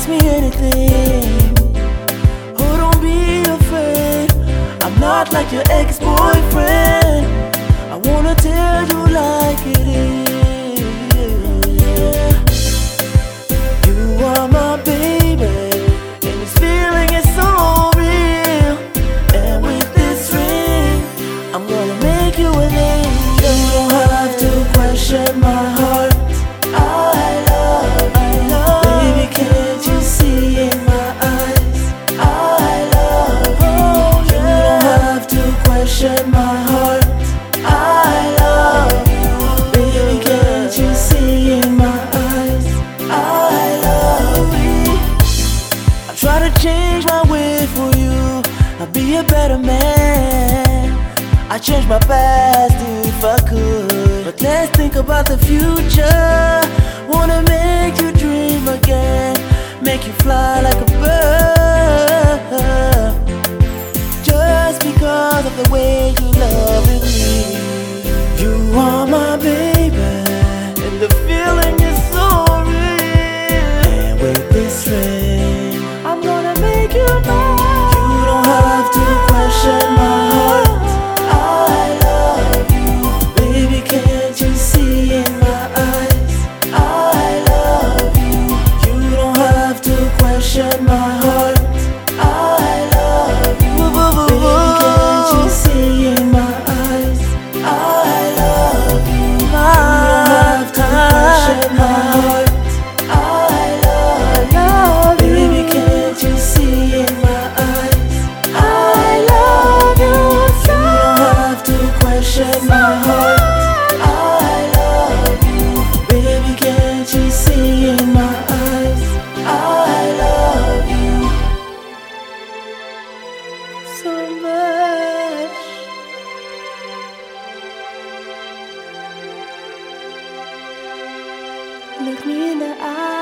ask me anything. Oh, don't be afraid. I'm not like your ex boyfriend. I wanna tell you like it is. to change my way for you. I'd be a better man. I'd change my past if I could. But let's think about the future. Wanna make you dream again. Make you fly like a bird. Look me in the eye.